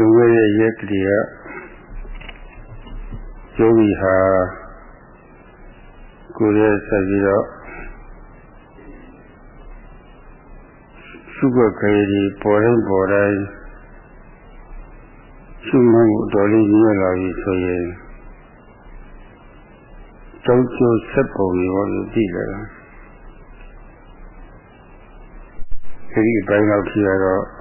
လူငယ်ရဲ့ရက်ကလေးကယောဂီဟာကိုယ်ရဲ့ဆက်ပြီးတော့ရှုွက်ခဲဒီပေါ်တိုင်းပေါ်တိုင်းရှုမှန်းကိုတော်လေးမြင်လာပြီဆိုရင်ကျောင်းကျိုးဆက်ပုံတွေဟောလို့ကြည့်လာတာဒီအပိုင်းတော့ကြည့်ရတော့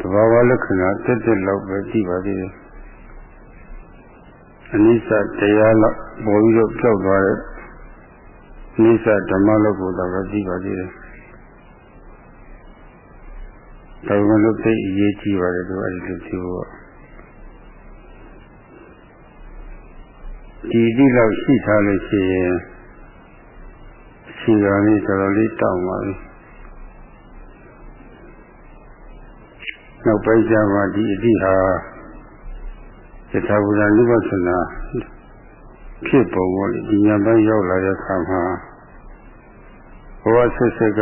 သဘာဝလက္ခဏာတက်တက်လောက်ပဲကြည့်ပါသေးတယ်အနိစ္စတရားလောက်ပေါ်ပြီးတော့ကြောက်သွားတဲ့အနိစ္စဓမ္မလောက်ကိုတော့ကြည့်ပါသေးတယ်ဒါမှမဟုတ်သိအရေးကြီးပါတယ်သူအဲ့ဒီလိုကြည့်ဖို့ဒီဒီလောက်ရှိထားလို့ရှိရင်ခြေတော်လေးတော်တော်လေးတောင်းပါပြီ နောက်ပိုင်းကျမှဒီအတိဟာယထာဘုရားနိဗ္ဗာန်ဖြစ်ပုံပေါ်ဒီညာပိုင်းရောက်လာတဲ့အခါမှာဘဝဆက်ဆက်က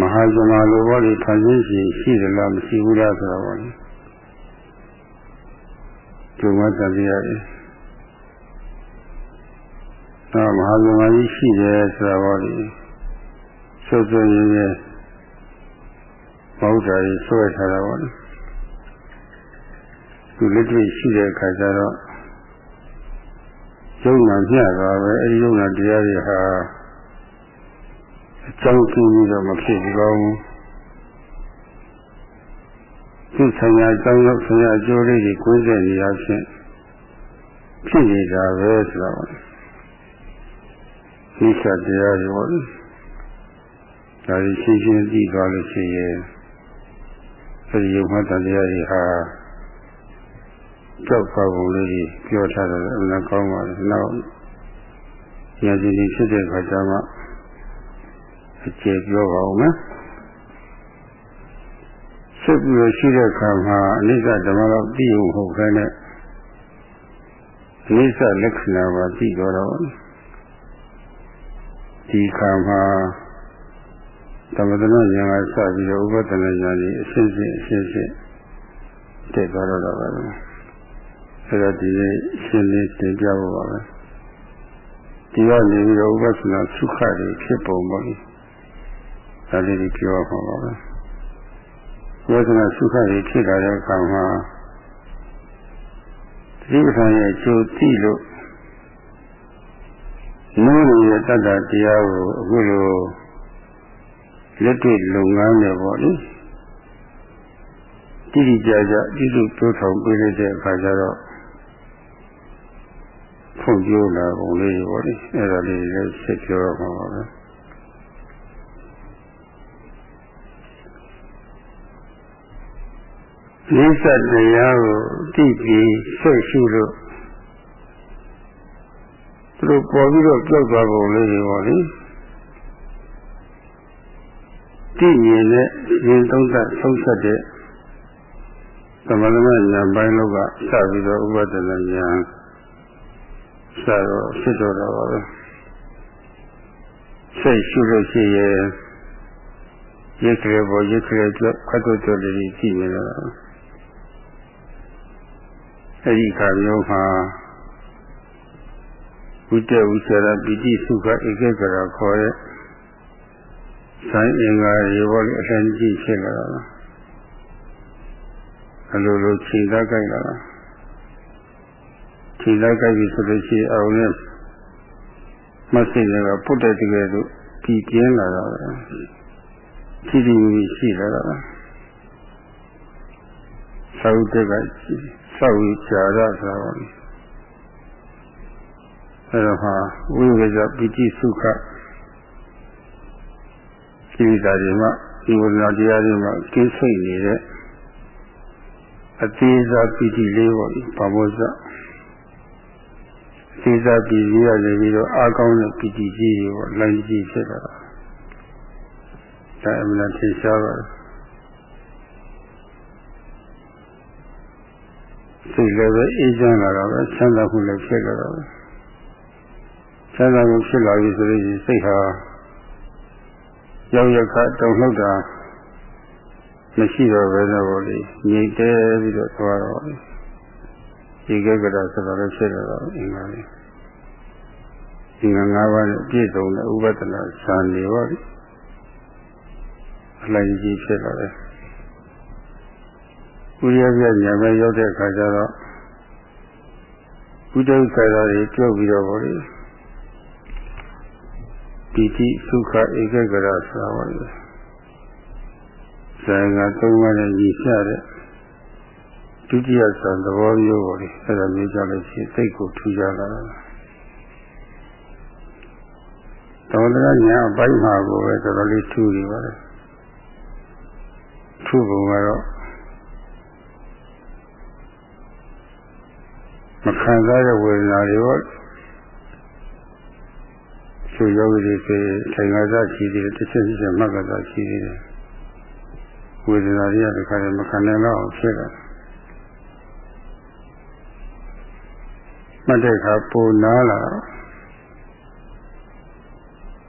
မဟာဇမလိုဘောလေးဖန်ဆင်းရှိရှိသလားမရှိဘူးလားဆိုတော့ဘောလေကျုံမတန်ရတယ်အဲမဟာဇမကြီးရှိတယ်ဆိုတော့ဘောလေဆွဆွရင်းရဲ့ ဘုရားကြီးဆွဲထားတာဘောလေသူလက်တွေ့ရှိတဲ့အခါကျတော့ယုံနာမျှတာပဲအဲဒီယုံနာတရားတွေဟာအကြောင်းကျင်းပြီးတော့မဖြစ်ဘူးကောင်းသူဆိုင်ရာအကြောင်းရောက်ဆိုင်ရာအကျိုးလေးတွေကိုယ်တဲ့နေရာချင်းဖြစ်နေတာပဲဆိုတော့ဒီချက်တရားတွေပေါ့ဒါကြီးရှင်းရှင်းသိသွားလို့ရှိရင် အဲဒီယုံမှတ်တရားတွေဟာကြောက်ပါပုံလေးကြီးပြောထားတယ်အမှန်ကောင်းပါလေနောက်ဉာဏ်ရှင်ဖြစ်တဲ့ခါကျမှအကျေပြောပါဦးမယ်စိတ်ပြီးရှိတဲ့ခါမှာအနိစ္စဓမ္မတော့သိုံဟုတ်ခဲနဲ့အနိစ္စလက္ခဏာပါသိတော့တော့ဒီခါမှာ သမထနာဉာဏ်ကစပြီးတော့ဥပဒနာဉာဏ်ကြီးအရှင်းရှင်းအရှင်းရှင်းတက်သွားတော့တာပဲအဲဒါဒီနေ့ရှင်းလင်းတင်ပြဖို့ပါပဲဒီကနေပြီးတော့ဥပဒနာသုခတွေဖြစ်ပုံပေါ့လေဒါလေးကိုပြောပါပါပဲဝေဒနာသုခတွေဖြစ်လာတဲ့အခါမှာဒီပဋ္ဌာန်ရဲ့အကျိုးသိလို့နိုးရဲ့တတ္တတရားကိုအခုလို လက်တွေ့လုပ်ငန်းနဲ့ပေါ့လေတိတိကျကျတိတိတိုးထောင်ပေးလိုက်တဲ့အခါကျတော့ဖွင့်ပြလာပုံလေးပေါ့လေအဲ့ဒါလေးလည်းဆက်ပြောရမှာပါပဲနိစ္စတရားကိုသိပြီးဆွတ်ရှုလို့သူတို့ပေါ်ပြီးတော့ကြောက်သွားပုံလေးတွေပေါ့လေ သိမြင်တဲ့ရင်သုံးသပ်ဆုံးဖြတ်တဲ့သမဏမဉာဏ်ပိုင်းလောက်ကစပြီးတော့ဥပဒနာဉာဏ်စတော့ဖြစ်တော့တာပါပဲစိတ်ရှုလို့ရှိရင်ရိတ်ကလေးပေါ်ရိတ်ကလေးကြွခတ်တော့ကြတယ်ကြည့်နေတော့အဲဒီခါမျိုးမှာဝိတ္တဝိချရပိတိစုခဧကကရာခေါ်တဲ့ ဆိုင်အင်္ဂါရေဘောလေးအထင်ကြီးဖြစ်လာတာအလိုလိုခြေသားကြိုက်လာတာခြေသားကြိုက်ပြီဆိုလို့ရှိရင်အောင်နဲ့မဆိတ်ကပုတ်တဲ့တကယ်လို့ပြည်ပြင်းလာတာပဲခြေတီရှိလာတာသာဝတ္တကစောက်ရကြာရဆိုတာပါအဲတော့ဟာဝိဝေဇပိတိစုခ ကိလေသာတွေမှဒီဝိညာဉ်တရားတွေမှကျင်းစိတ်နေတဲ့အသေးစားပိတိလေးပေါ့ဘာမို့စအသေးစားပိတိရတယ်ပြီးတော့အာကောင်းတဲ့ပိတိကြီးတွေပေါ့လိုင်းကြီးဖြစ်တာဒါအမှန်ထင်ရှားပါတယ်စိတ်လည်းပဲအေးချမ်းလာတော့ပဲချမ်းသာမှုလည်းဖြစ်လာတော့ချမ်းသာမှုဖြစ်လာပြီဆိုရင်စိတ်ဟာ ရောက်ရခတုံလှုပ်တာမရှိတော့ဘဲတော့ဘောလေငြိမ့်တဲပြီးတော့သွားတော့ဒီကကရဆိုတော့လည်းဖြစ်တော့အင်္ဂါလေးဒီငါ၅ပါးနဲ့ပြည့်စုံတဲ့ဥပဒနာဇာနေပါလိအလိုက်ကြီးဖြစ်လာတယ်ဥရိယပြညာမဲ့ရောက်တဲ့အခါကျတော့ဥဒုက္ခရာတွေပြုတ်ပြီးတော့ဗောလေ ပိတိသုခဧကဂရဆိုတာပါလေဇာကသုံးပါးနဲ့ညီမျှတဲ့ဒုတိယဆံသဘောမျိုးပေါ့လေအဲ့ဒါမျိုးကြောင့်လည်းရှိစိတ်ကိုထူကြလာတာတောင်းတရညာအပိုင်းမှာကိုပဲတော်တော်လေးထူနေပါလေထူပုံကတော့မခံစားရဝေဒနာတွေပေါ့ သူယောဂီတွေဆိုထိုင်ကားစားရှိသေးတယ်တစ်ချက်တစ်ချက်မှတ်ကားစားရှိသေးတယ်ဝေဒနာတွေကတခါတည်းမခံနိုင်တော့ဖြစ်တာမှတ်တဲ့အခါပုံနာလာ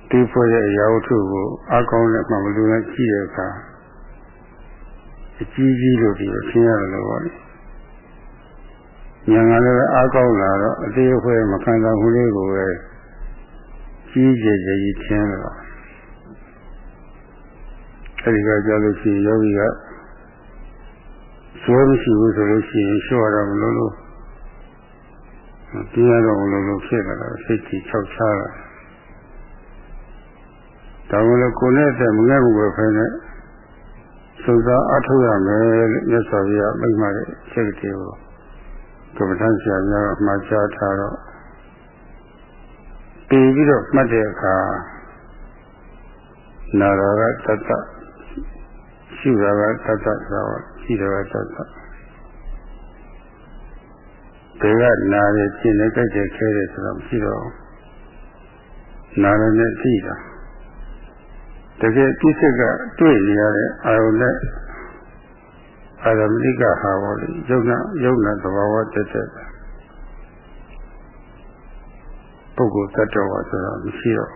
ဒီဖို့ရဲ့အရာဝတ္ထုကိုအကောင်းနဲ့မှမလို့နဲ့ကြည့်တဲ့အခါအကြီးကြီးလို့ဒီလိုသင်ရတယ်လို့ပါလေညာကလည်းအားကောင်းလာတော့အသေးအဖွဲမခံစားဘူးလေးကိုပဲ ကြီးကျယ်ကျယ်ကြီးထင်းလာအဲဒီကကြားလို့ရှိရင်ယောဂီကဆွဲမရှိဘူးဆိုလို့ရှိရင်လျှော့ရတော့မလို့လို့ပြရတော့မလို့လို့ဖြစ်လာတာစိတ်ကြီးခြောက်ချလာဒါမှလည်းကိုယ်နဲ့တည်းမငဲ့ဘူးပဲဖဲနဲ့စုံစားအထောက်ရမယ်လို့မြတ်စွာဘုရားမိန့်ပါတယ်စိတ်တွေကိုကမ္ဘာထဆရာများကမှာကြားထားတော့ ပြီးပြီးတော့မှတ်တဲ့အခါနာရကတတ္တရှုရကတတ္တဆိုတော့ရှိရကတတ္တဒီကနာရကျင်နဲ့ကြိုက်တဲ့ခဲတယ်ဆိုတော့မရှိတော့နာရနဲ့သိတာတကယ်ပြစ်စစ်ကတွေ့နေရတဲ့အာရုံနဲ့အာရမဏိကဟာဘောလေယုံနာယုံနာသဘာဝတက်တဲ့ ပုဂ္ဂိုလ်တ attva ဆိုတာမရှိတော့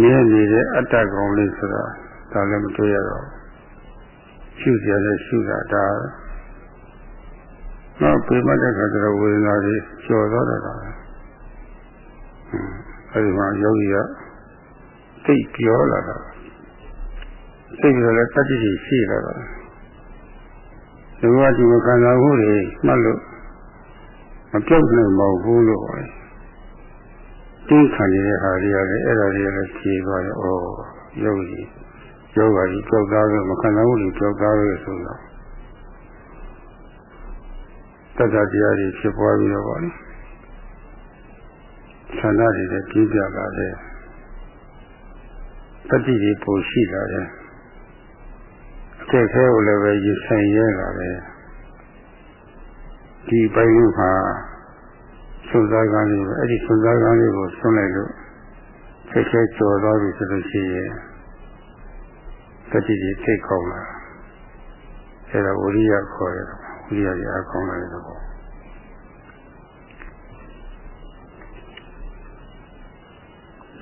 မြဲနေတဲ့အတ္တကောင်လေးဆိုတာဒါလည်းမတွေ့ရတော့ရှုကြလဲရှုတာဒါတော့ပြမတဲ့ခါကျတော့ဝေဒနာတွေကျော်တော့တာအဲဒီမှာယောဂီကသိပြောလာတာသိပြီးတော့လည်းတတိရှိရှိလာတာဒီဘဝဒီမခံစားမှုတွေမှတ်လို့ မပြုတ်နိုင်ပါဘူးလို့ပဲတင်းခံနေတဲ့ဟာတွေကလည်းအဲ့ဒါတွေကလည်းဖြေသွားရောဩယောဂီယောဂါကြီးကြောက်သားပဲမခံနိုင်ဘူးလို့ကြောက်သားပဲဆိုတော့တတ္တတရားတွေဖြစ်ပွားပြီးတော့ဗောလေဆန္ဒတွေလည်းပြင်းပြလာတယ်တတိတွေပိုရှိလာတယ်အခက်ခဲကိုလည်းပဲရဆိုင်ရဲလာတယ် ဒီပိုင်းလို့ဟာစွန့်စားကန်းလေးပဲအဲ့ဒီစွန့်စားကန်းလေးကိုဆွန့်လိုက်လို့ခက်ခဲကြော်သွားပြီဆိုလို့ရှိရင်တတိကြီးထိတ်ကောင်းလာအဲ့ဒါဝိရိယခေါ်ရတော့ဝိရိယကြီးအကောင်းလာတဲ့ဘော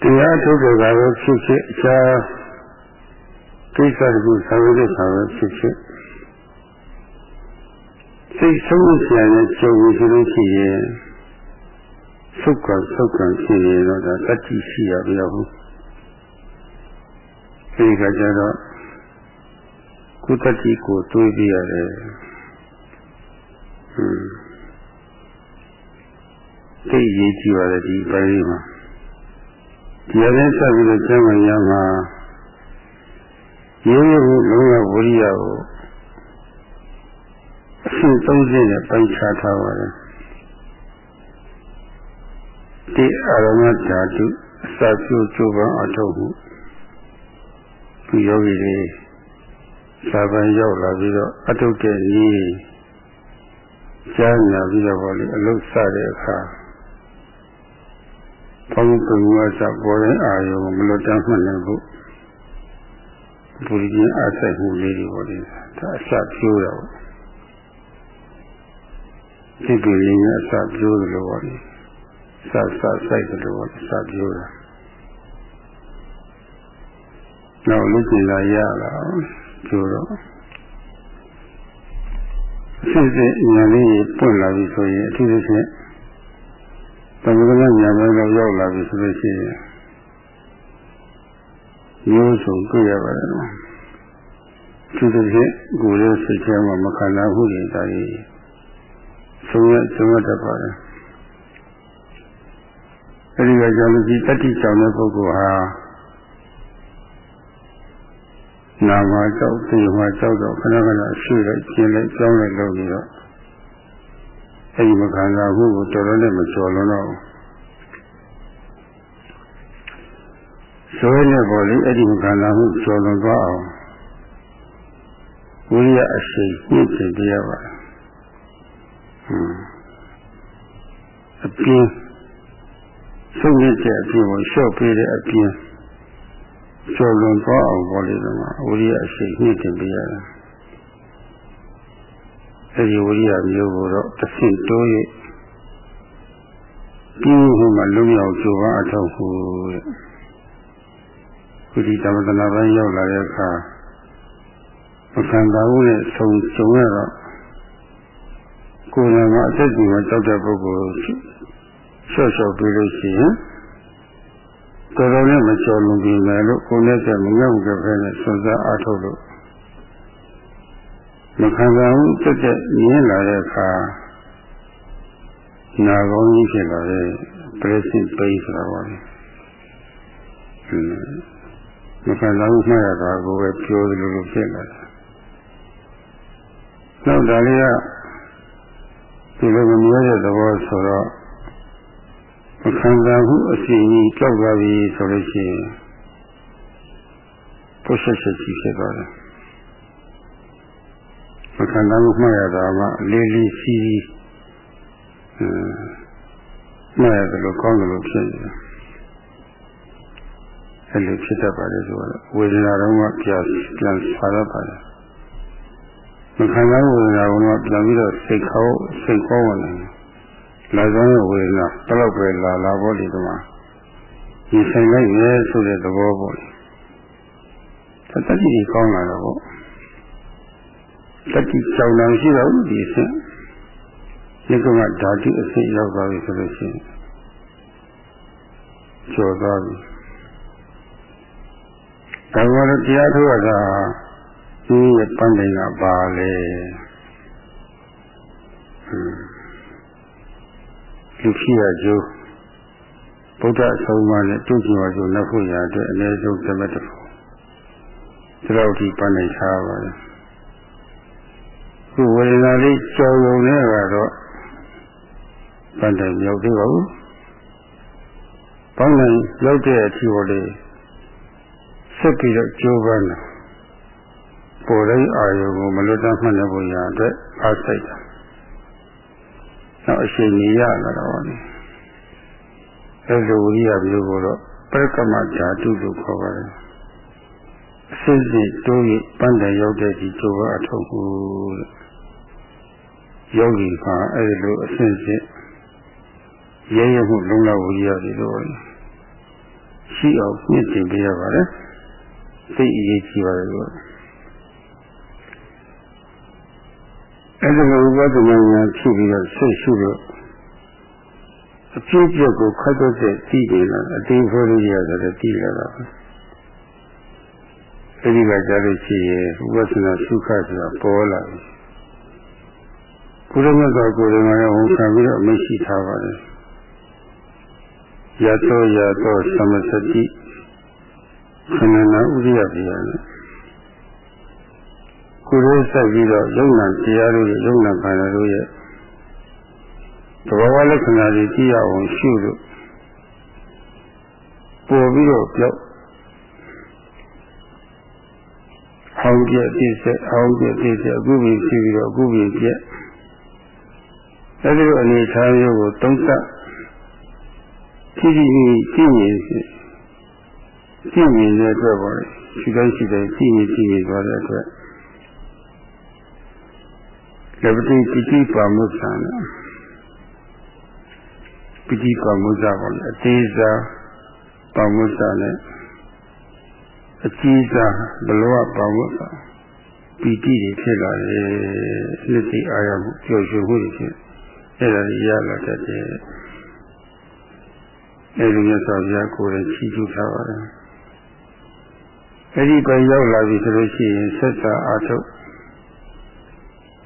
တရားထုတ်တဲ့ကလည်းဖြစ်ဖြစ်အခြားကိစ္စတခုဆောင်ရွက်တဲ့ဆောင်ရွက်ဖြစ်ဖြစ် စိတ်ဆုံးဆရာနဲ့ကြုံရဆိုလို့ရှိရင်သုတ်ကသုတ်ကဖြစ်နေတော့ဒါတတိရှိရပြီတော့အဲဒီကကျတော့ကုတတိကိုတွေးပြရတယ်ဟွန်းသိရေးကြည့်ပါလေဒီပိုင်းမှာဒီအရင်ဆက်ပြီးတော့ကျမ်းဂန်ရမှာရိုးရိုးလုံးဝဝိရိယကိုအ ရှင်းသုံးစင်းနဲ့ပိုင်းခြားထားပါတယ်ဒီအာရမဓာတုအစပြုကျိုးပန်းအထောက်မှုဒီယောဂီတွေစာပန်ရောက်လာပြီးတော့အထုတ်တဲ့နည်းကြားညာပြီးတော့ဗောလေအလုစတဲ့အခါဘုံကံဝါစပေါ်တဲ့အာယုံမလွတ်တမ်းမှတ်နိုင်ဖို့ဘုရားအားဆိုင်မှုလေးတွေပေါ့လေဒါအစပြိုး တော့ဒီကိလေသာအစပြိုးတယ်လို့ပေါ့လေစစဆိုင်တယ်လို့ပေါ့အစပြိုးတာနောက်လူကျင်လာရလာကျိုးတော့စစ်စစ်ဉာဏ်လေးပွင့်လာပြီဆိုရင်အထူးသဖြင့်သမဂလဉာဏ်ပဲတော့ရောက်လာပြီဆိုလို့ရှိရင်မျိုးစုံတွေ့ရပါတယ်နော်သူတို့ဖြင့်ကိုယ်ရဲ့စိတ်ထဲမှာမခံနိုင်ဘူးတွေဒါကြီး ဆုံးရဆုံးရတတ်ပါတယ်အဲဒီကကြောင့်ဒီတတိကြောင့်တဲ့ပုဂ္ဂိုလ်ဟာနာမှာကြောက်သိမှာကြောက်တော့ခဏခဏဆွေးလိုက်ကျင်းလိုက်ကြောင်းလိုက်လုပ်ပြီးတော့အဲဒီမခံစားဘူးကိုတော်တော်နဲ့မကျော်လွန်တော့ဆိုရတဲ့ပေါ်လေးအဲ့ဒီမခံစားမှုကျော်လွန်သွားအောင်ဝိရိယအရှိန်ညှင့်တင်ပြရပါတယ် အပြင်းဆုံးရတဲ့အပြင်းကိုလျှော့ပေးတဲ့အပြင်းကျော်လွန်သွားအောင်ပေါ်လေတော့ဝိရိယအရှိန်ညှင့်တင်ပြရတယ်အဲဒီဝိရိယမျိုးကိုတော့တစ်ဆင့်တိုး၍ပြီးဟိုမှာလုံးရောက်ကြိုးပမ်းအထောက်ဖို့တဲ့ခုဒီသမထနာပိုင်းရောက်လာတဲ့အခါမခံပါဘူးနဲ့ဆုံကြုံရတော့ ကိုယ်ကမှအသက်ကြီးမှကြောက်တဲ့ပုဂ္ဂိုလ်ဆော့ဆော့ပြီးလို့ရှိရင်တော်တော်နဲ့မကျော်လွန်ပြီးမယ်လို့ကိုယ်နဲ့ကမငတ်ဘူးကပဲနဲ့စွန့်စားအားထုတ်လို့မခံစားဘူးတက်တက်မြင်လာတဲ့အခါနာကောင်းကြီးဖြစ်လာတဲ့ pressing pain ဆိုတာပါလေမခံစားဘူးမှတ်ရတာကိုပဲပြောသလိုလိုဖြစ်လာတယ်နောက်ဒါလေးက ဒီလိုမမြဲတဲ့သဘောဆိုတော့မခံစားဘူးအစီအကြီးကြောက်သွားပြီဆိုလို့ရှိရင်ပုဆက်ချက်ကြီးဖြစ်သွားတယ်မခံစားဘူးမှတ်ရတာမှလေးလေးစီးစီးအင်းမှတ်ရတယ်လို့ကောင်းတယ်လို့ဖြစ်နေတယ်အဲ့လိုဖြစ်တတ်ပါလေဆိုတော့ဝေဒနာတော့မှပြန်ပြန်ဆာရပါတယ် မခံစားဝေဒနာကတော့ပြန်ပြီးတော့စိတ်ခေါစိတ်ခေါဝင်တယ်လာသောဝေဒနာဘယ်တော့ပဲလာလာဖို့ဒီကမှာဒီဆိုင်လိုက်ရဲဆိုတဲ့သဘောပေါ့တတတိကြီးကောင်းလာတော့တတိကြောင်လာရှိတော့ဒီအဆင့်ဒီကမှာဓာတုအဆင့်ရောက်သွားပြီဆိုလို့ရှိရင်ကျော်သွားပြီဒါကလည်းတရားထုတ်ရတာ ဒီရဲ့ပန်းတိုင်ကပါလေလူဖြစ်ရကျိုးဗုဒ္ဓအဆုံးအမနဲ့တွေ့ကြည့်ပါကျိုးနောက်ဖို့ရအတွက်အနည်းဆုံးသမတ်တစ်ခုဒီလောက်ဒီပန်းတိုင်ထားပါလေခုဝေဒနာလေးကြော်ရုံနဲ့ကတော့ပန်းတိုင်ရောက်သေးပါဘူးပန်းတိုင်ရောက်တဲ့အထိဟောလေးဆက်ပြီးတော့ကြိုးပမ်းတယ် ပေါ်တိုင်းအာယုံကိုမလွတ်တမ်းမှတ်နေဖို့ရအတွက်အားစိတ်တာနောက်အချိန်ကြီးရလာတော့လေအဲလိုဝိရိယမျိုးကိုတော့ပရကမဓာတုလို့ခေါ်ပါတယ်အစစ်စစ်တိုး၍ပန်းတယ်ရောက်တဲ့ဒီကြိုးပမ်းအထောက်မှုတဲ့ယောဂီကအဲဒီလိုအစစ်စစ်ရဲရဲမှုလုံးလဝိရိယတွေတော့ရှိအောင်မြင့်တင်ပေးရပါတယ်သိအရေးကြီးပါတယ်လို့ အဲ့ဒါကိုဥပဒနာညာဖြစ်ပြီးတော့ဆွရှုလို့အဖြစ်အပျက်ကိုခတ်တော့တဲ့တည်တယ်လားအတင်းဖိုးလို့ရတယ်တည်လာတာအဲ့ဒီကကြားလို့ရှိရင်ဥပဒနာသုခဆိုတာပေါ်လာပြီဘုရားမြတ်စွာကိုယ်တော်ကဝန်ခံပြီးတော့မရှိထားပါတယ်ယတောယတောသမစတိခန္ဓာနာဥရိယပြရတယ် ကိုယ်လေးဆက်ပြီးတော့ယုံနာတရားတို့ရဲ့ယုံနာခန္ဓာတို့ရဲ့သဘောဝလက္ခဏာတွေကြည့်ရအောင်ရှုလို့ပို့ပြီးတော့ပြောက်ဟောင်းပြည့်ပြည့်စက်ဟောင်းပြည့်ပြည့်စက်အခုပြီးရှိပြီးတော့အခုပြီးပြည့်အဲဒီလိုအနေထားမျိုးကိုသုံးသပ်ကြည့်ကြည့်ကြည့်နေကြည့်နေတဲ့အတွက်ပေါ့လေရှိတိုင်းရှိတိုင်းကြည့်နေကြည့်နေသွားတဲ့အတွက် လပတိပိဋိပါမုသံပိဋိပါမုသပါလေအသေးစားပါမုသနဲ့အကြီးစားဘလောပါမုသပီတိတွေဖြစ်လာတယ်နှစ်သိအာရမှုကြော်ရွှင်မှုတွေဖြစ်အဲ့ဒါကြီးရလာတတ်တယ်အဲ့ဒီမြတ်စွာဘုရားကိုယ်တိုင်ချီးကျူးထားပါတယ်အဲ့ဒီပဲရောက်လာပြီဆိုလို့ရှိရင်ဆက်စာအားထုတ်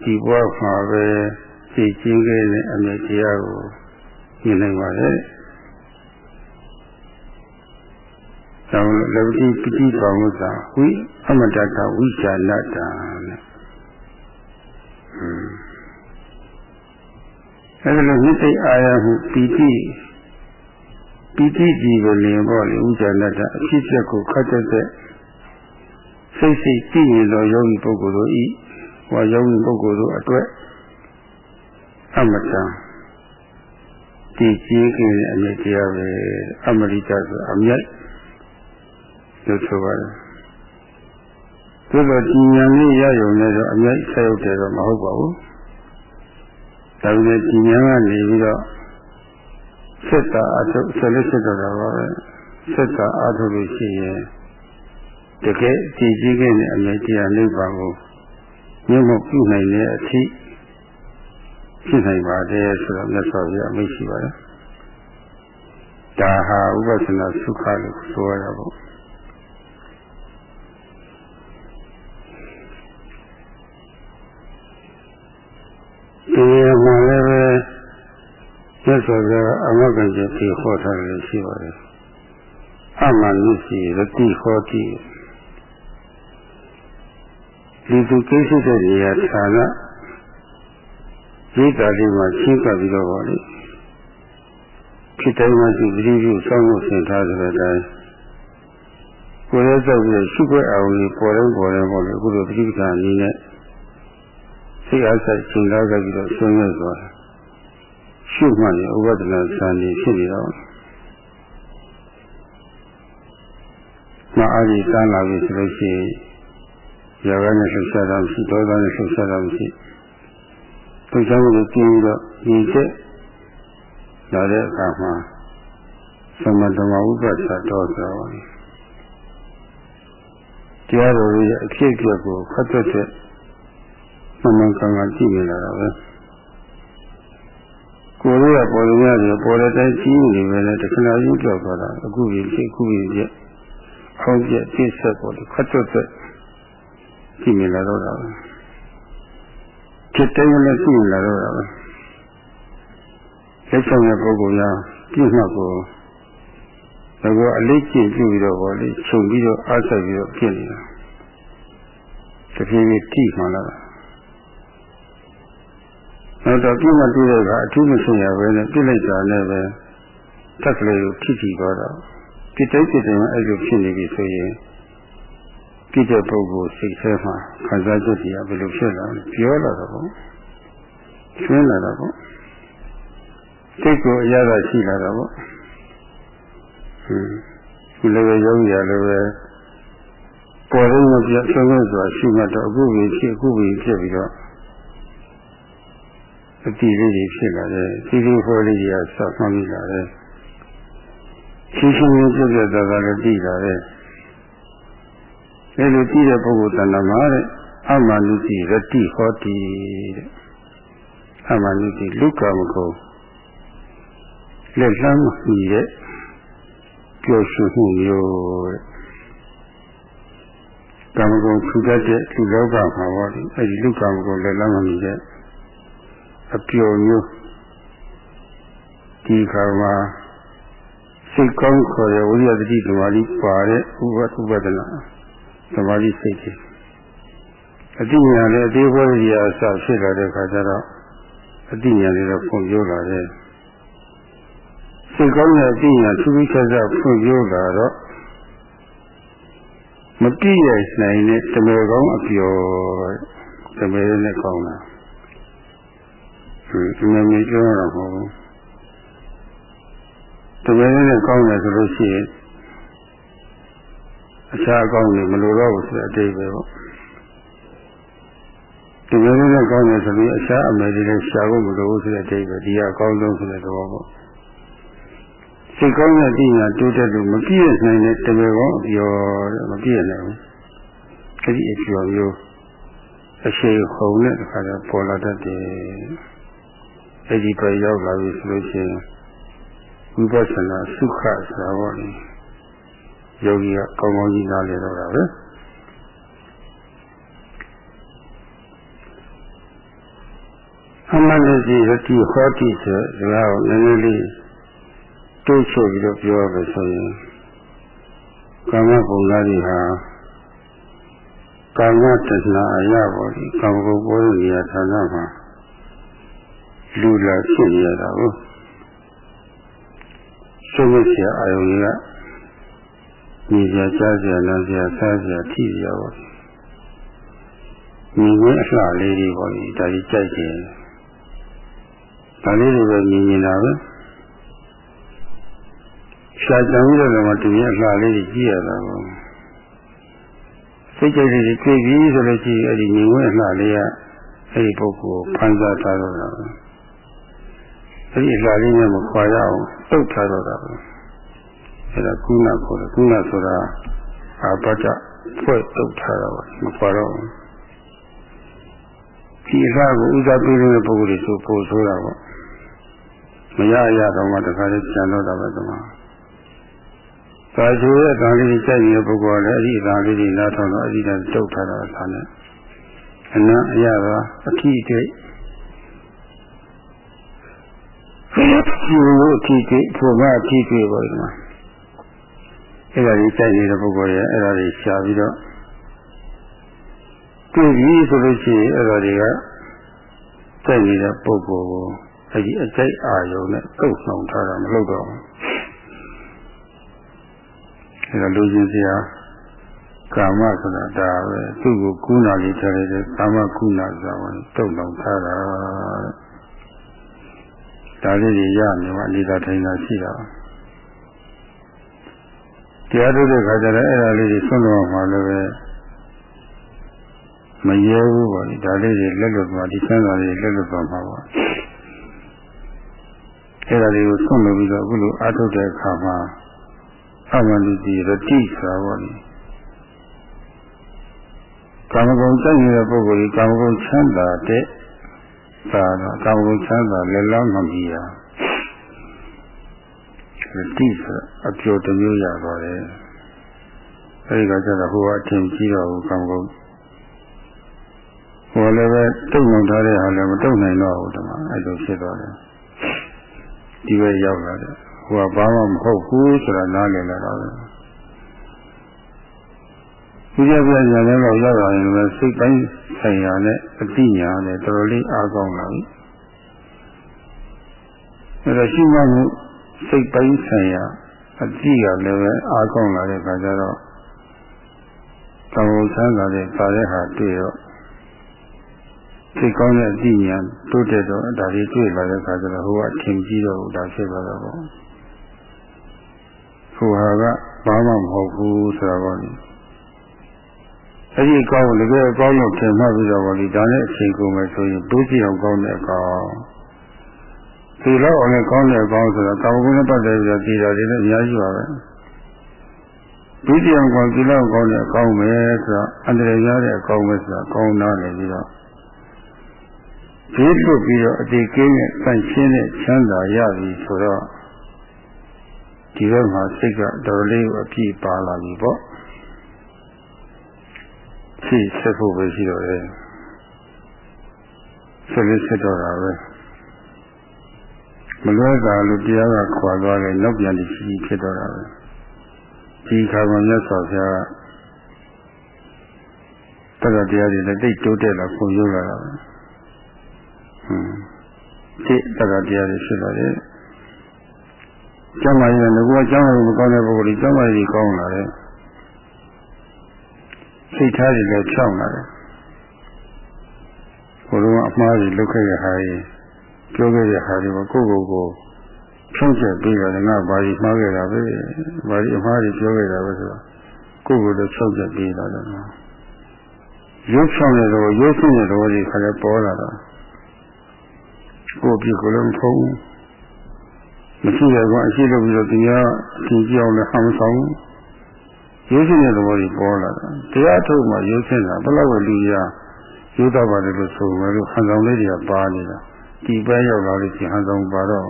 ဒီဘဝမှာပဲသိချင်းခဲ့တဲ့အမြဲတရားကိုမြင်နိုင်ပါရဲ့သောလဝတိပတိပါမှုသာဝိအမတတဝိဇာနတာနဲ့အဲဒီလိုမြစ်သိအာရမှုပီတိပီတိကြီးကိုလင်ပေါ့လေဥဇာနတအဖြစ်ချက်ကိုခတ်တဲ့စိတ်စိတ်ကြည့်ရင်တော့ယောဂီပုဂ္ဂိုလ်တို့ဤ ဟောယောဂီပုဂ္ဂိုလ်တို့အတွက်အမတန်တည်ကြည်ခြင်းအမြဲတရားပဲအမရိတဆိုအမြဲလို့ဆိုပါတယ်သို့တော့ဒီဉာဏ်လေးရရုံနဲ့တော့အမြဲဆက်ရောက်တယ်တော့မဟုတ်ပါဘူးဒါပေမဲ့ဒီဉာဏ်ကနေပြီးတော့ဆက်တာအထုဆက်လက်ဆက်တော့တာပါပဲဆက်တာအထုလို့ရှိရင်တကယ်ကြည်ကြီးခဲ့တဲ့အမြဲတရားနိဗ္ဗာန်ကို မြတ်မပြုနိုင်တဲ့အထိဖြစ်နိုင်ပါတယ်ဆိုတော့မြတ်စွာဘုရားအမိန့်ရှိပါတယ်ဒါဟာဥပဒနာသုခလို့ဆိုရတာပေါ့ဒီမှာလည်းပဲမြတ်စွာဘုရားအမဂ္ဂင်ကျပြေဟောထားတယ်ရှိပါတယ်အမှန်လို့ရှိရတိဟောတိ ဒီသူကိစ္စတဲ့နေရာဌာနရိတ်တာလေးမှာချင်းကပ်ပြီးတော့ပါလေဖြစ်တိုင်းမှရှိသတိပြုစောင့်လို့ဆင်ထားတဲ့အတိုင်းကိုယ်ရဲ့စောက်ပြီးရှုခွက်အောင်ကြီးပေါ်တော့ပေါ်တယ်ပေါ့လေအခုလိုပဋိပက္ခအနေနဲ့စိတ်အားဆိုင်ချိန်ကားကြပြီးတော့ဆွေးနွေးသွားရှုမှလည်းဥပဒနာစံနေဖြစ်နေတော့မအားကြီးတန်းလာပြီဆိုလို့ရှိရင် ယောဂနဲ့လှုပ်ရှားတာမရှိဒေါသနဲ့လှုပ်ရှားတာမရှိလှုပ်ရှားမှုကိုကျင်းပြီးတော့ညီချက်လာတဲ့အခါမှာသမတမဥပ္ပသတော်ဆိုပါလေတရားတော်ရဲ့အဖြစ်အပျက်ကိုဖတ်တတ်တဲ့မှန်မှန်ကန်ကန်ကြည့်နေလာတာပဲကိုယ်ရဲ့ပေါ်ရရတယ်ပေါ်တဲ့တိုင်းကြီးနေပဲလေတခဏကြီးကြောက်သွားတာအခုကြီးဖြစ်အခုကြီးပြအောင်းပြပြစ်ဆက်ပေါ်တယ်ဖတ်တတ်တဲ့ ကြည့်နေလာတော့တာပဲจิตတိုင်းလည်းကြည့်နေလာတော့တာပဲလက်ဆောင်တဲ့ပုဂ္ဂိုလ်များပြည့်မှတ်ကိုတော့အလေးကျင့်ပြုပြီးတော့ဟောလေခြုံပြီးတော့အားဆက်ပြီးတော့ဖြစ်နေတာတဖြည်းဖြည်းတိမှလာတာနောက်တော့ပြည့်မှတ်တွေ့တဲ့အခါအထူးမဆင်ရပဲနဲ့ပြစ်လိုက်တာနဲ့ပဲတက်ကလေးကိုထိထိသွားတော့ဒီတိုင်းဖြစ်တယ်အဲ့လိုဖြစ်နေပြီဆိုရင် ပြည့်တဲ့ပုဂ္ဂိုလ်စိတ်ထဲမှာခံစားချက်တွေကဘယ်လိုဖြစ်လာလဲပြောလာတော့ပေါ့ရှင်းလာတော့ပေါ့စိတ်ကိုအရသာရှိလာတော့ပေါ့ဟင်းဒီလိုပဲယောဂီရလည်းပဲပေါ်ရင်းမပြဆုံးဆုံးဆိုတာရှိမှတော့အခုပဲဖြစ်အခုပဲဖြစ်ပြီးတော့အတိလေးတွေဖြစ်လာတယ်စီစီဟောလေးတွေကဆောက်မှမိလာတယ်ရှင်းရှင်းလင်းပြည့်ပြည့်သားသားလည်းပြီးလာတယ် အဲလိုကြည့်တဲ့ပုဂ္ဂိုလ်တဏ္ဍာမှာတဲ့အမှန်လူကြည့်ရတိဟောတိတဲ့အမှန်လူကြည့်လူကမကုလက်လမ်းမမီတဲ့ပျော်ရွှင်မှုမျိုးတဲ့ကာမဂုဏ်ထူတတ်တဲ့လူလောကမှာဟောဒီအဲဒီလူကာမဂုဏ်လက်လမ်းမမီတဲ့အပျော်မျိုးဒီခါမှာစိတ်ကောင်းခေါ်တဲ့ဝိရိယတတိသမာဓိပါတဲ့ဥပဥပဒနာ သမာဓိစိတ်ကြီးအတိညာလည်းအသေးဖွဲကြီးအစဖြစ်လာတဲ့ခါကျတော့အတိညာလေးတော့ဖွံ့ဖြိုးလာတယ်စိတ်ကောင်းတဲ့အတိညာသူပြီးချက်ချက်ဖွံ့ဖြိုးလာတော့မပြည့်ရနိုင်တဲ့တမေကောင်းအပျော်တမေနဲ့ကောင်းတာဒီနည်းမျိုးပြောရတော့မဟုတ်ဘူးတကယ်နဲ့ကောင်းတယ်ဆိုလို့ရှိရင် အခြားအကောင်းတွေမလိုတော့ဘူးဆိုတဲ့အတိတ်ပဲပေါ့တကယ်နဲ့ကောင်းတယ်ဆိုပြီးအခြားအမယ်တွေလည်းရှာဖို့မလိုဘူးဆိုတဲ့အတိတ်ပဲဒီကအကောင်းဆုံးဆိုတဲ့သဘောပေါ့စိတ်ကောင်းတဲ့တိညာတိုးတက်လို့မပြည့်နိုင်တဲ့တကယ်ကောင်းအပြော်တဲ့မပြည့်နိုင်ဘူးအဲ့ဒီအပြော်မျိုးအရှိန်ဟုန်နဲ့တခါကျပေါ်လာတတ်တယ်အဲ့ဒီပဲရောက်လာပြီဆိုလို့ရှိရင်ဝိပဿနာစုခဆိုတာပေါ့လေ ယောဂီကကောင်းကောင်းကြီးနားလည်တော့တာပဲအမှန်တည်းရတိဟောတိဆိုဒါကိုနည်းနည်းလေးတိုးချုပ်ပြီးတော့ပြောရမယ်ဆိုရင်ကာမဘုံသားတွေဟာကာမတဏှာအရာပေါ်ဒီကာမဂုဏ်ပေါ်တဲ့နေရာဌာနမှာလူလာဖြစ်ရတာကိုဆုံးမဆရာအာယုံကြီးက ညီစရာကြားစရာနားစရာစားစရာထိစရာပေါ့ညီငယ်အလှလေးတွေပေါ့ဒီဒါကြီးကြိုက်တယ်ဒါလေးတွေပဲမြင်နေတာပဲရှာကြံပြီးတော့မှတူရဲ့အလှလေးတွေကြည့်ရတာပေါ့စိတ်ကြိုက်တွေတွေ့ပြီဆိုလို့ရှိရင်အဲ့ဒီညီငယ်အလှလေးကအဲ့ဒီပုဂ္ဂိုလ်ဖန်ဆာထားတော့တာပဲအဲ့ဒီအလှလေးနဲ့မခွာရအောင်တုတ်ထားတော့တာပဲ အဲ့ဒါကုဏခေါ်တယ်ကုဏဆိုတာအာပတ္တဖွဲ့တုတ်ထားတော့မခွာတော့ဘူးဒီအလှကိုဥစားပေးတဲ့ပုဂ္ဂိုလ်တွေဆိုပို့ဆိုတာပေါ့မရရတော့မှတခါလေးကြံတော့တာပဲဒီမှာသာချိုးရဲ့တန်လေးကြိုက်နေတဲ့ပုဂ္ဂိုလ်ကလည်းအဲ့ဒီတန်လေးတွေနားထောင်တော့အဲ့ဒီတန်တုတ်ထားတာသာနဲ့အနံ့အရသာအထီးတွေဒီလိုအထီးတွေဘုရားအထီးတွေပေါ့ဒီမှာ အဲ့ဒါကြီးကြိုက်နေတဲ့ပုဂ္ဂိုလ်ရဲ့အဲ့ဒါကြီးရှားပြီးတော့တွေ့ပြီဆိုလို့ရှိရင်အဲ့ဒါတွေကကြိုက်နေတဲ့ပုဂ္ဂိုလ်ကိုအဲ့ဒီအကြိုက်အာယုံနဲ့တုတ်နှောင်ထားတာမလုပ်တော့ဘူးအဲ့ဒါလူချင်းစရာကာမဆိုတာဒါပဲသူ့ကိုကုဏလေးထားလိုက်တဲ့ကာမကုဏဆိုတာကိုတုတ်နှောင်ထားတာဒါလေးတွေရနေမှနေတာထိုင်တာရှိတာ တရားထုတ်တဲ့ခါကျတော့အဲ့ဒါလေးတွေဆွံ့တော့မှလည်းပဲမရဲဘူးပေါ့ဒီဒါလေးတွေလက်လွတ်သွားဒီဆန်းစာလေးလက်လွတ်သွားမှာပေါ့အဲ့ဒါလေးကိုဆွံ့လို့ပြီးတော့အခုလိုအားထုတ်တဲ့အခါမှာအမှန်တည်းရတိဆိုတာပေါ့လေကာမဂုဏ်တက်နေတဲ့ပုဂ္ဂိုလ်ကြီးကာမဂုဏ်ချမ်းသာတဲ့သာတော့ကာမဂုဏ်ချမ်းသာလက်လောင်းမှမီးရ တိဆိုအပြိုတမျိုးရသွားတယ်အဲဒီကကျတော့ဟိုကအထင်ကြီးတော့ဘူးကာမဂုဏ်ဟိုလည်းပဲတုံ့လုံထားတဲ့ဟာလည်းမတုံ့နိုင်တော့ဘူးတမအဲ့လိုဖြစ်သွားတယ်ဒီပဲရောက်လာတယ်ဟိုကဘာမှမဟုတ်ဘူးဆိုတာနားလည်လာတော့ဒီကြပြညာလည်းတော့ရောက်လာရင်လည်းစိတ်တိုင်းဆိုင်ရာနဲ့အတိညာနဲ့တော်တော်လေးအားကောင်းလာပြီအဲ့တော့ရှိမှမှု စိတ်ပိုင်းဆိုင်ရာအတိကလည်းပဲအားကောင်းလာတဲ့အခါကျတော့တောင်းဝန်ဆန်းလာတဲ့ပါတဲ့ဟာတွေ့တော့စိတ်ကောင်းတဲ့အတိညာတိုးတက်တော့ဒါလေးတွေ့လာတဲ့အခါကျတော့ဟိုကအထင်ကြီးတော့ဒါဖြစ်သွားတော့ပေါ့ဟိုဟာကဘာမှမဟုတ်ဘူးဆိုတာပေါ့လေအဲ့ဒီကောင်းတကယ်ကောင်းလို့ထင်မှတ်ပြီးတော့ပေါ့လေဒါနဲ့အချိန်ကုန်မယ်ဆိုရင်တိုးကြည့်အောင်ကောင်းတဲ့အကောင် ဒီလောက်အောင်လည်းကောင်းတဲ့အကောင်ဆိုတော့ကာမဂုဏ်နဲ့ပတ်သက်ပြီးတော့ဒီတော်တွေလည်းအများကြီးပါပဲဒုတိယကောင်ဒီလောက်ကောင်းတဲ့အကောင်ပဲဆိုတော့အန္တရာယ်ရတဲ့အကောင်ပဲဆိုတော့ကောင်းနာနေပြီးတော့ဒီလွတ်ပြီးတော့အတိကင်းနဲ့တန့်ရှင်းတဲ့ချမ်းသာရပြီဆိုတော့ဒီဘက်မှာစိတ်ကတော်လေးကိုအပြည့်ပါလာပြီပေါ့ရှိဆက်ဖို့ပဲရှိတော့တယ်ဆက်လက်ဆက်တော့တာပဲ မလွဲတာလို့တရားကခွာသွားတယ်နောက်ပြန်ပြီးရှိဖြစ်တော့တာပဲဒီခါမှမြတ်စွာဘုရားကတက္ကတရားတွေလည်းတိတ်တိုးတက်လာပုံရုပ်လာတာပဲဟွန်းဒီတက္ကတရားတွေဖြစ်လာတယ်ကျမ်းမာရေးကငါကကျမ်းမာရေးမကောင်းတဲ့ပုဂ္ဂိုလ်ကြီးကျမ်းမာရေးကောင်းလာတယ်စိတ်ထားတွေလည်းဖြောင်းလာတယ်ဘုရားအမှားကြီးလုခဲ့ရဟာကြီး ပြောခဲ့ရဟာကြီးကိုကိုယ့်ကိုယ်ကိုဖြုံးချက်ပြီးတော့ငါဘာကြီးမှားခဲ့တာပဲဘာကြီးအမှားကြီးပြောခဲ့တာပဲဆိုတော့ကိုယ့်ကိုယ်လည်းဖြုံးချက်ပြီးတော့တယ်ရုပ်ဆောင်တဲ့တော့ရုပ်ရှင်တဲ့တော့ဒီခါလဲပေါ်လာတာကိုယ့်ပြကိုယ်လည်းဖုံးမရှိရကွာအရှိလို့ပြီးတော့ဒီကအထင်ကြီးအောင်လည်းဟမ်ဆောင်ရုပ်ရှင်တဲ့သဘောကြီးပေါ်လာတာတရားထုတ်မှရုပ်ရှင်တာဘယ်လောက်ပဲလူရရိုးသားပါတယ်လို့ဆိုမယ်လို့ဟန်ဆောင်လေးတွေကပါနေတာ ဒီပဲရောက်လာလို့ဒီဟန်ဆောင်ပါတော့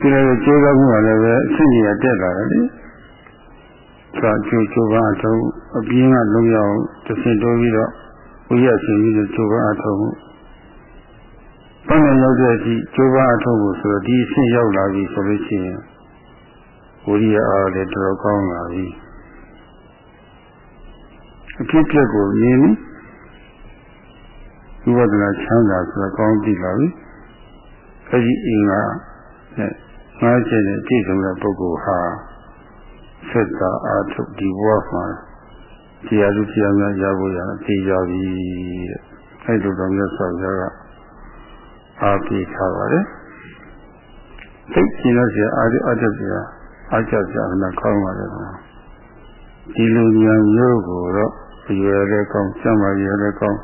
ဒီလိုကြိုးစားမှုကလည်းပဲအဖြစ်ကြီးတက်လာတယ်လေသာကျိုးကျိုးပါအထုံးအပြင်းကလုံးရောက်တစ်ဆင့်တိုးပြီးတော့ဝိရရှင်ပြီးတော့ကျိုးပါအထုံးဘယ်နဲ့ရောက်တဲ့အထိကျိုးပါအထုံးကိုဆိုတော့ဒီအဆင့်ရောက်လာပြီဆိုလို့ရှိရင်ဝိရိယအားလည်းတော်တော်ကောင်းလာပြီအဖြစ်အပျက်ကိုမြင် ဝိပဿနာချမ်းသာဆိုတာကောင်းသိလာပြီအဲဒီအင်္ဂါနဲ့ငါးချက်နဲ့ပြည့်စုံတဲ့ပုဂ္ဂိုလ်ဟာဆက်တာအာထုဒီဘဝမှာတရားသူတရားများရဖို့ရအသေးရပြီတဲ့အဲလိုတော့မြတ်စွာဘုရားကအားပေးထားပါတယ်သိကျင်လို့ရှိရင်အာရအတ္တပြအာကြကြနာကောင်းပါတယ်ကွာဒီလိုဉာဏ်မျိုးကိုတော့ရွယ်လည်းကောင်းစမ်းပါရွယ်လည်းကောင်း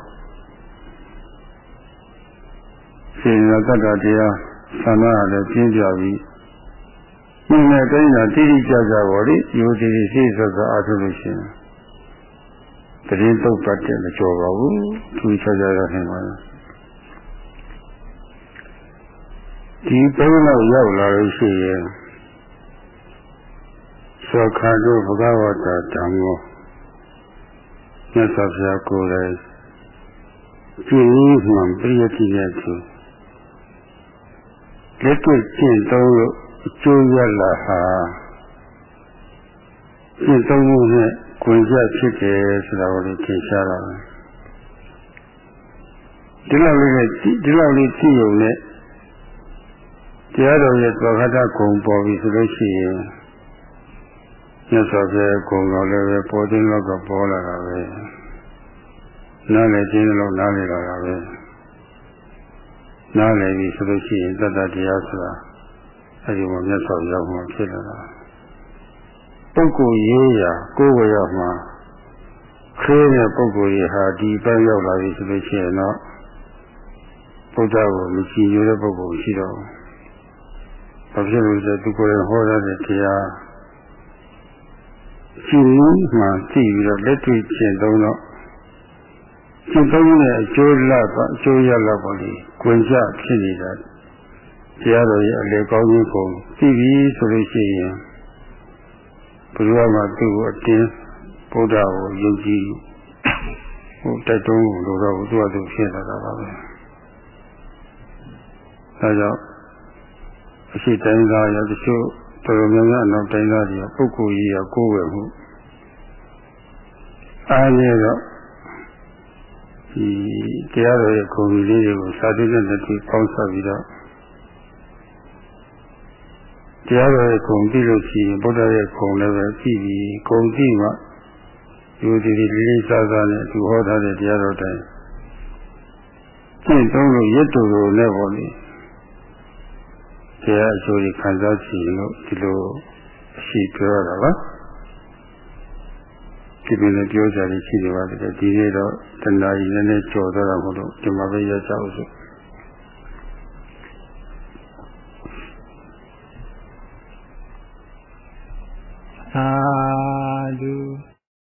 ရှင်ရတ္တတရားဆန္ဒလည်းပြင်းပြပြီးဒီနဲ့တိုင်းတာတိတိကျကျပေါ်လေယူစီစီဆက်ဆက်အားထုတ်လို့ရှိရင်တရင်တုတ်ပတ်တဲ့မကြော်ပါဘူးသူချာချာရနေပါလားဒီပုံလောက်ရောက်လာလို့ရှိရင်သောခါတို့ဘဂဝတာဓမ္မောမြတ်စွာဘုရားကိုယ်တိုင်ကျင့်မှန်ပြည့်တိရဲ့သူ လက်တွေ့ကျင့်သုံးလို့အကျိုးရလာဟာကျင့်သုံးမှုနဲ့ကိုယ်ကြဖြစ်တယ်ဆိုတာကိုလည်းသင်ရှားတာပဲဒီလောက်လေးနဲ့ဒီလောက်လေးကြည့်ုံနဲ့တရားတော်ရဲ့သဘာဝဂုံပေါ်ပြီဆိုလို့ရှိရင်မြတ်စွာဘုရားဂုံတော်လည်းပဲပေါ်သိတော့ကပေါ်လာတာပဲနားလည်ခြင်းလို့နားလည်လာတာပဲ နားလည်ပြီဆိုလို့ရှိရင်တတ္တတရားဆိုတာအဲဒီမှာမြတ်စွာဘုရားမှာဖြစ်လာတာပုဂ္ဂိုလ်ရေးရာကိုယ်ဝရမှာခဲတဲ့ပုဂ္ဂိုလ်ကြီးဟာဒီပန်းရောက်လာပြီဆိုလို့ရှိရင်တော့ဘုရားကိုမကြည်ညိုတဲ့ပုဂ္ဂိုလ်ရှိတော့ဘာဖြစ်လို့လဲသူကိုယ်ရင်ဟောတဲ့တရားကြည်မှုမှကြည့်ပြီးတော့လက်တွေ့ကျင့်သုံးတော့ ကျင့်သုံးတဲ့အကျိုးလာပါအကျိုးရလာပါလေ၊ကိုယ်ကြဖြစ်နေတာတရားတော်ရဲ့အလေကောင်းကြီးကိုသိပြီဆိုလို့ရှိရင်ဘုရားမှာသူ့ကိုအတင်းဗုဒ္ဓကိုယုံကြည်ဟိုတိုက်တွန်းလို့တော့သူ့အတူဖြစ်လာတာပါပဲဒါကြောင့်အရှိတိုင်းသားရတချို့တော်တော်များများနောက်တိုင်းသားတွေကပုဂ္ဂိုလ်ကြီးရကိုယ်ဝယ်မှုအားရတော့ ဒီတရားတော်ရဲ့ခုံကြီးလေးတွေကိုစာတိနဲ့တတိပေါင်းစပ်ပြီးတော့တရားတော်ရဲ့ခုံကြည့်လို့ရှိရင်ဗုဒ္ဓရဲ့ခုံလည်းပဲကြည့်ပြီးခုံကြည့်မှဒီဒီလေးလေးစားစားနဲ့သူဟောထားတဲ့တရားတော်တိုင်းကျင့်သုံးလို့ရစ်တူလို့လည်းပေါ့လေတရားအကျိုးကြီးခံစားကြည့်လို့ဒီလိုရှိပြောရတာပါ ဒီလိုလည်းပြောကြရရှိနေပါသေးတယ်ဒီနေ့တော့တဏှာကြီးလည်းနဲ့ကြော်သွားတာမဟုတ်လို့ဒီမှာပဲရကြအောင်ဆိုသာဓု